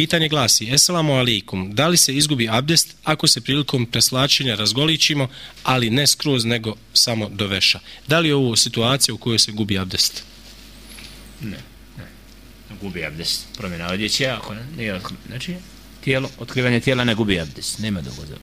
Pitanje glasi, eselamu alaikum, da li se izgubi abdest ako se prilikom preslačenja razgoličimo, ali ne skroz, nego samo do veša? Da li je ovo situacija u kojoj se gubi abdest? Ne, ne. Gubi abdest. Promjena odjeće, ako ne, nije znači, otkrivanje tijela, ne gubi abdest. Nema dogoza.